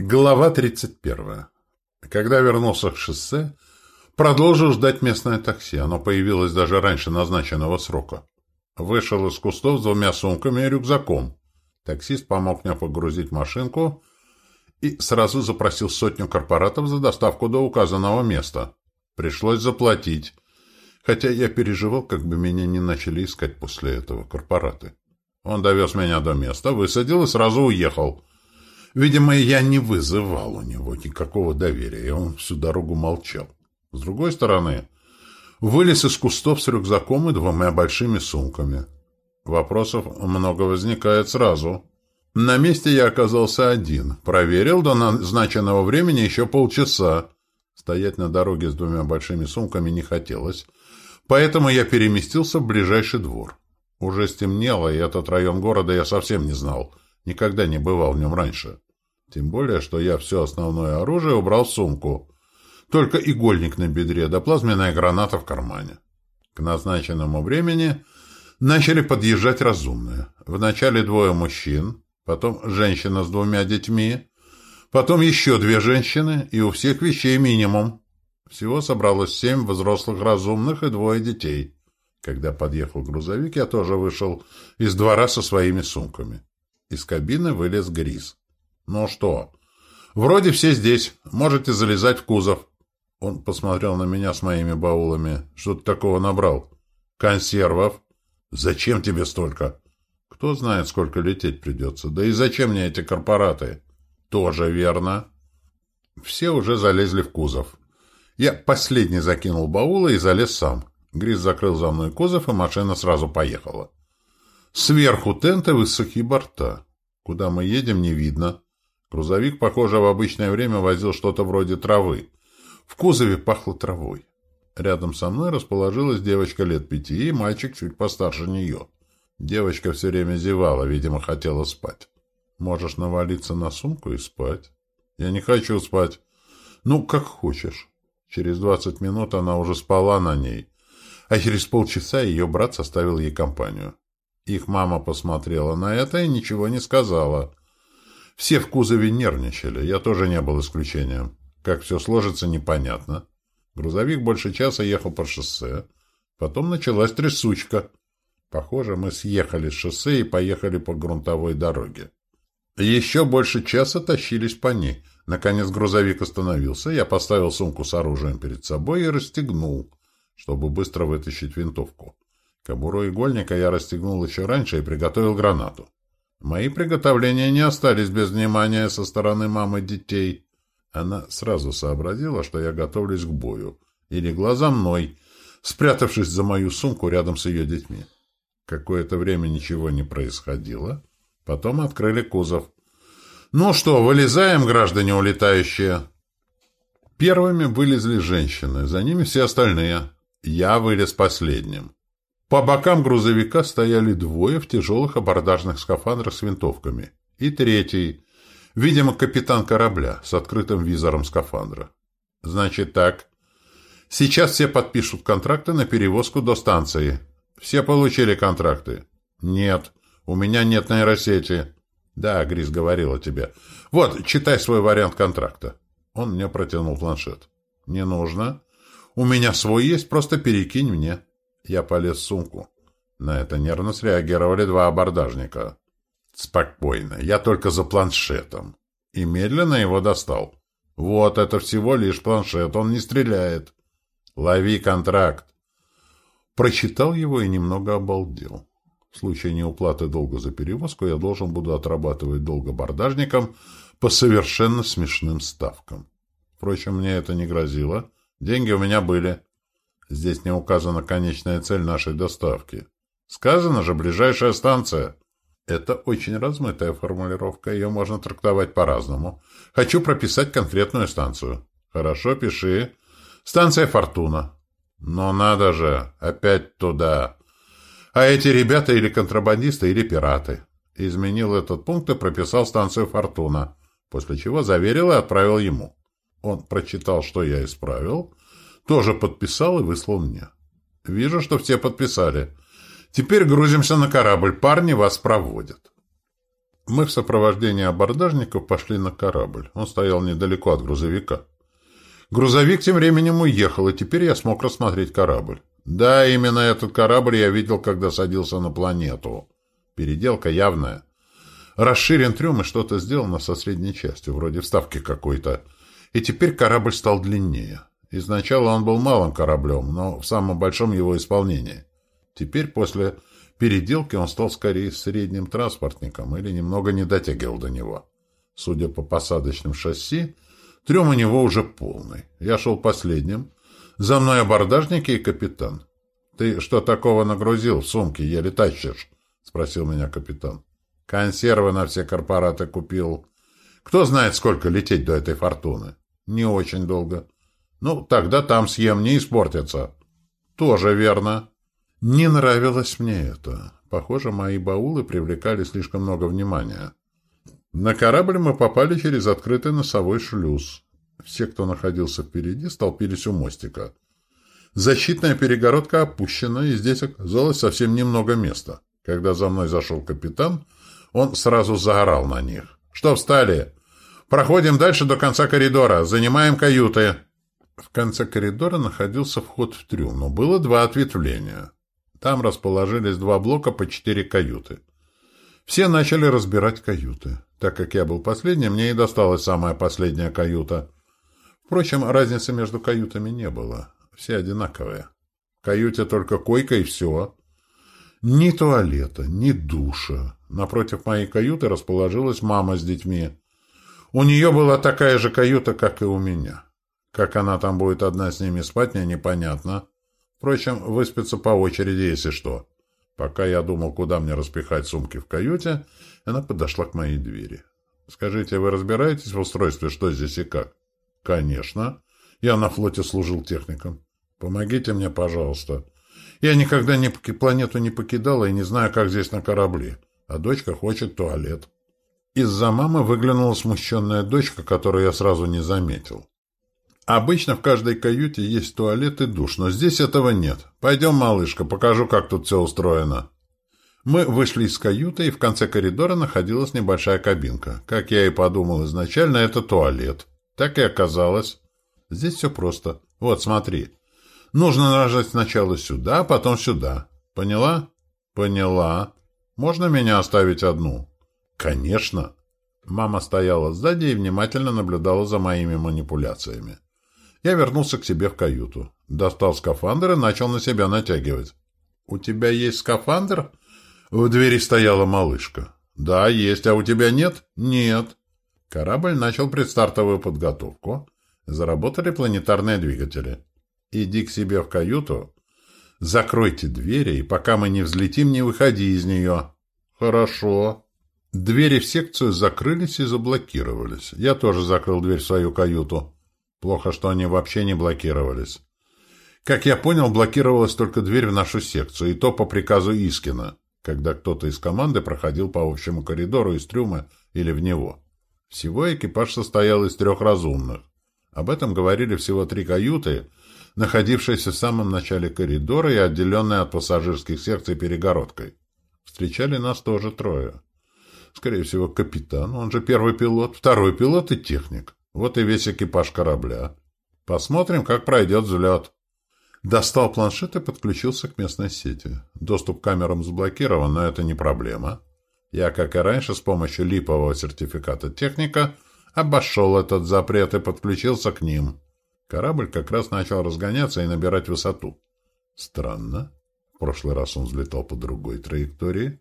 Глава 31. Когда вернулся к шоссе, продолжил ждать местное такси. Оно появилось даже раньше назначенного срока. Вышел из кустов с двумя сумками и рюкзаком. Таксист помог мне погрузить машинку и сразу запросил сотню корпоратов за доставку до указанного места. Пришлось заплатить, хотя я переживал, как бы меня не начали искать после этого корпораты. Он довез меня до места, высадил и сразу уехал — Видимо, я не вызывал у него никакого доверия, и он всю дорогу молчал. С другой стороны, вылез из кустов с рюкзаком и двумя большими сумками. Вопросов много возникает сразу. На месте я оказался один. Проверил до назначенного времени еще полчаса. Стоять на дороге с двумя большими сумками не хотелось, поэтому я переместился в ближайший двор. Уже стемнело, и этот район города я совсем не знал — Никогда не бывал в нем раньше. Тем более, что я все основное оружие убрал в сумку. Только игольник на бедре да плазменная граната в кармане. К назначенному времени начали подъезжать разумные. Вначале двое мужчин, потом женщина с двумя детьми, потом еще две женщины, и у всех вещей минимум. Всего собралось семь взрослых разумных и двое детей. Когда подъехал грузовик, я тоже вышел из двора со своими сумками. Из кабины вылез Грис. «Ну что? Вроде все здесь. Можете залезать в кузов». Он посмотрел на меня с моими баулами. «Что ты такого набрал?» «Консервов». «Зачем тебе столько?» «Кто знает, сколько лететь придется. Да и зачем мне эти корпораты?» «Тоже верно». Все уже залезли в кузов. Я последний закинул баулы и залез сам. Грис закрыл за мной кузов, и машина сразу поехала. Сверху тента высокие борта. Куда мы едем, не видно. Грузовик, похоже, в обычное время возил что-то вроде травы. В кузове пахло травой. Рядом со мной расположилась девочка лет пяти и мальчик чуть постарше нее. Девочка все время зевала, видимо, хотела спать. Можешь навалиться на сумку и спать. Я не хочу спать. Ну, как хочешь. Через двадцать минут она уже спала на ней, а через полчаса ее брат составил ей компанию. Их мама посмотрела на это и ничего не сказала. Все в кузове нервничали, я тоже не был исключением. Как все сложится, непонятно. Грузовик больше часа ехал по шоссе. Потом началась трясучка. Похоже, мы съехали с шоссе и поехали по грунтовой дороге. Еще больше часа тащились по ней. Наконец грузовик остановился. Я поставил сумку с оружием перед собой и расстегнул, чтобы быстро вытащить винтовку. Кобуру игольника я расстегнул еще раньше и приготовил гранату. Мои приготовления не остались без внимания со стороны мамы детей. Она сразу сообразила, что я готовлюсь к бою, и легла за мной, спрятавшись за мою сумку рядом с ее детьми. Какое-то время ничего не происходило. Потом открыли кузов. «Ну что, вылезаем, граждане улетающие?» Первыми вылезли женщины, за ними все остальные. Я вылез последним. По бокам грузовика стояли двое в тяжелых абордажных скафандрах с винтовками. И третий, видимо, капитан корабля с открытым визором скафандра. Значит так. Сейчас все подпишут контракты на перевозку до станции. Все получили контракты? Нет. У меня нет нейросети. Да, Грис говорила тебе. Вот, читай свой вариант контракта. Он мне протянул планшет. Не нужно. У меня свой есть, просто перекинь мне. Я полез в сумку. На это нервно среагировали два абордажника. Спокойно, я только за планшетом. И медленно его достал. Вот, это всего лишь планшет, он не стреляет. Лови контракт. Прочитал его и немного обалдел. В случае неуплаты долга за перевозку я должен буду отрабатывать долг абордажникам по совершенно смешным ставкам. Впрочем, мне это не грозило. Деньги у меня были. Здесь не указана конечная цель нашей доставки. Сказано же «ближайшая станция». Это очень размытая формулировка, ее можно трактовать по-разному. Хочу прописать конкретную станцию. Хорошо, пиши. Станция «Фортуна». Но надо же, опять туда. А эти ребята или контрабандисты, или пираты. Изменил этот пункт и прописал станцию «Фортуна», после чего заверил и отправил ему. Он прочитал, что я исправил, тоже подписал и выслал мне. Вижу, что все подписали. Теперь грузимся на корабль. Парни вас проводят. Мы в сопровождении абордажников пошли на корабль. Он стоял недалеко от грузовика. Грузовик тем временем уехал, и теперь я смог рассмотреть корабль. Да, именно этот корабль я видел, когда садился на планету. Переделка явная. Расширен трюм и что-то сделано со средней частью, вроде вставки какой-то. И теперь корабль стал длиннее. Изначально он был малым кораблем, но в самом большом его исполнении. Теперь после переделки он стал скорее средним транспортником или немного не дотягивал до него. Судя по посадочным шасси, трюм у него уже полный. Я шел последним. За мной абордажники и капитан. «Ты что такого нагрузил в сумке, еле тащишь?» — спросил меня капитан. «Консервы на все корпораты купил. Кто знает, сколько лететь до этой фортуны?» «Не очень долго». «Ну, тогда там съем, не испортится». «Тоже верно». Не нравилось мне это. Похоже, мои баулы привлекали слишком много внимания. На корабль мы попали через открытый носовой шлюз. Все, кто находился впереди, столпились у мостика. Защитная перегородка опущена, и здесь оказалось совсем немного места. Когда за мной зашел капитан, он сразу заорал на них. «Что встали? Проходим дальше до конца коридора. Занимаем каюты». В конце коридора находился вход в трюм, но было два ответвления. Там расположились два блока по четыре каюты. Все начали разбирать каюты. Так как я был последним, мне и досталась самая последняя каюта. Впрочем, разницы между каютами не было. Все одинаковые. В каюте только койка и все. Ни туалета, ни душа. Напротив моей каюты расположилась мама с детьми. У нее была такая же каюта, как и у меня. Как она там будет одна с ними спать, мне непонятно. Впрочем, выспится по очереди, если что. Пока я думал, куда мне распихать сумки в каюте, она подошла к моей двери. «Скажите, вы разбираетесь в устройстве, что здесь и как?» «Конечно. Я на флоте служил техником. Помогите мне, пожалуйста. Я никогда не, планету не покидала и не знаю, как здесь на корабле. А дочка хочет туалет». Из-за мамы выглянула смущенная дочка, которую я сразу не заметил. Обычно в каждой каюте есть туалет и душ, но здесь этого нет. Пойдем, малышка, покажу, как тут все устроено. Мы вышли из каюты, и в конце коридора находилась небольшая кабинка. Как я и подумал изначально, это туалет. Так и оказалось. Здесь все просто. Вот, смотри. Нужно нажать сначала сюда, а потом сюда. Поняла? Поняла. Можно меня оставить одну? Конечно. Мама стояла сзади и внимательно наблюдала за моими манипуляциями. Я вернулся к себе в каюту. Достал скафандр и начал на себя натягивать. «У тебя есть скафандр?» В двери стояла малышка. «Да, есть. А у тебя нет?» «Нет». Корабль начал предстартовую подготовку. Заработали планетарные двигатели. «Иди к себе в каюту. Закройте двери, и пока мы не взлетим, не выходи из нее». «Хорошо». Двери в секцию закрылись и заблокировались. Я тоже закрыл дверь в свою каюту. Плохо, что они вообще не блокировались. Как я понял, блокировалась только дверь в нашу секцию, и то по приказу Искина, когда кто-то из команды проходил по общему коридору из трюма или в него. Всего экипаж состоял из трех разумных. Об этом говорили всего три каюты, находившиеся в самом начале коридора и отделенные от пассажирских секций перегородкой. Встречали нас тоже трое. Скорее всего, капитан, он же первый пилот, второй пилот и техник. Вот и весь экипаж корабля. Посмотрим, как пройдет взлет. Достал планшет и подключился к местной сети. Доступ к камерам заблокирован, но это не проблема. Я, как и раньше, с помощью липового сертификата техника обошел этот запрет и подключился к ним. Корабль как раз начал разгоняться и набирать высоту. Странно. В прошлый раз он взлетал по другой траектории.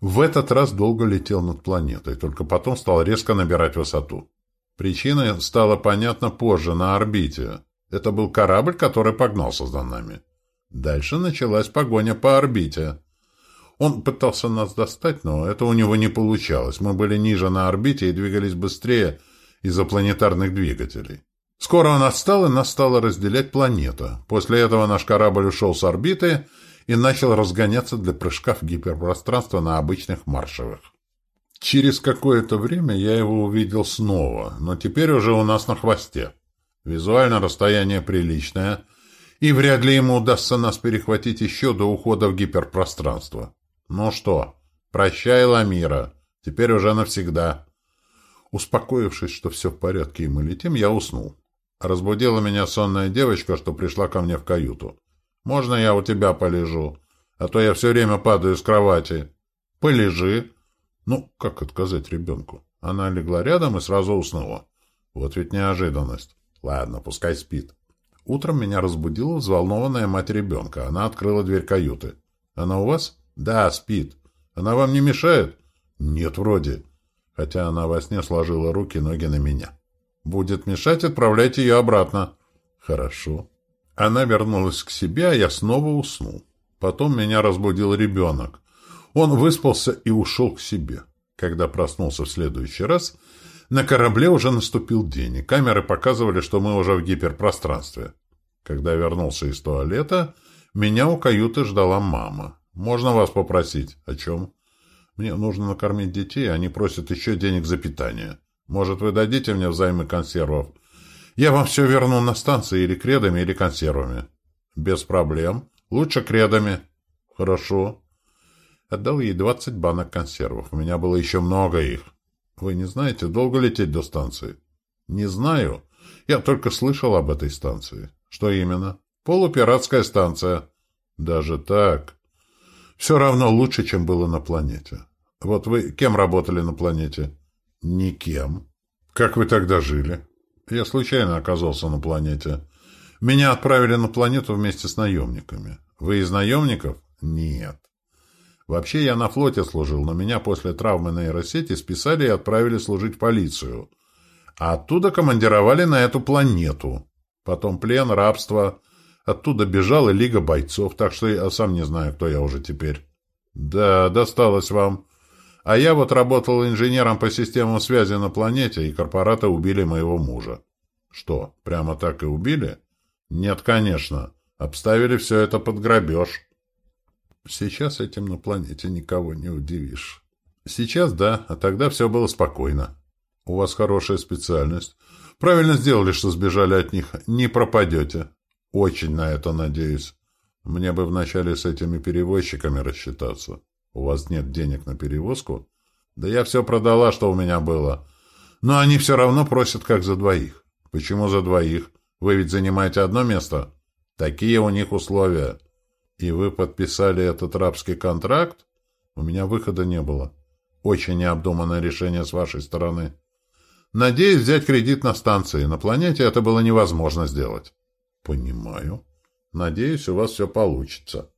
В этот раз долго летел над планетой, только потом стал резко набирать высоту. Причина стала понятна позже, на орбите. Это был корабль, который погнался за нами. Дальше началась погоня по орбите. Он пытался нас достать, но это у него не получалось. Мы были ниже на орбите и двигались быстрее из-за планетарных двигателей. Скоро он отстал, и нас стала разделять планета. После этого наш корабль ушел с орбиты и начал разгоняться для прыжка в гиперпространство на обычных маршевых. Через какое-то время я его увидел снова, но теперь уже у нас на хвосте. Визуально расстояние приличное, и вряд ли ему удастся нас перехватить еще до ухода в гиперпространство. Ну что, прощай, Ламира, Теперь уже навсегда. Успокоившись, что все в порядке и мы летим, я уснул. Разбудила меня сонная девочка, что пришла ко мне в каюту. «Можно я у тебя полежу? А то я все время падаю с кровати». «Полежи». Ну, как отказать ребенку? Она легла рядом и сразу уснула. Вот ведь неожиданность. Ладно, пускай спит. Утром меня разбудила взволнованная мать ребенка. Она открыла дверь каюты. «Она у вас?» «Да, спит. Она вам не мешает?» «Нет, вроде». Хотя она во сне сложила руки ноги на меня. «Будет мешать, отправляйте ее обратно». «Хорошо». Она вернулась к себе, а я снова уснул. Потом меня разбудил ребенок. Он выспался и ушел к себе. Когда проснулся в следующий раз, на корабле уже наступил день, и камеры показывали, что мы уже в гиперпространстве. Когда вернулся из туалета, меня у каюты ждала мама. «Можно вас попросить?» «О чем?» «Мне нужно накормить детей, они просят еще денег за питание. Может, вы дадите мне взаймы консервов?» Я вам все верну на станции или кредами, или консервами. Без проблем. Лучше кредами. Хорошо. Отдал ей двадцать банок консервов. У меня было еще много их. Вы не знаете, долго лететь до станции? Не знаю. Я только слышал об этой станции. Что именно? Полупиратская станция. Даже так. Все равно лучше, чем было на планете. Вот вы кем работали на планете? Никем. Как вы тогда жили? Я случайно оказался на планете. Меня отправили на планету вместе с наемниками. Вы из наемников? Нет. Вообще я на флоте служил, но меня после травмы на нейросети списали и отправили служить в полицию. А оттуда командировали на эту планету. Потом плен, рабство. Оттуда бежал и Лига бойцов, так что я сам не знаю, кто я уже теперь. Да, досталось вам. А я вот работал инженером по системам связи на планете, и корпораты убили моего мужа. Что, прямо так и убили? Нет, конечно. Обставили все это под грабеж. Сейчас этим на планете никого не удивишь. Сейчас да, а тогда все было спокойно. У вас хорошая специальность. Правильно сделали, что сбежали от них. Не пропадете. Очень на это надеюсь. Мне бы вначале с этими перевозчиками рассчитаться. У вас нет денег на перевозку? Да я все продала, что у меня было. Но они все равно просят как за двоих. Почему за двоих? Вы ведь занимаете одно место? Такие у них условия. И вы подписали этот рабский контракт? У меня выхода не было. Очень необдуманное решение с вашей стороны. Надеюсь взять кредит на станции. На планете это было невозможно сделать. Понимаю. Надеюсь, у вас все получится.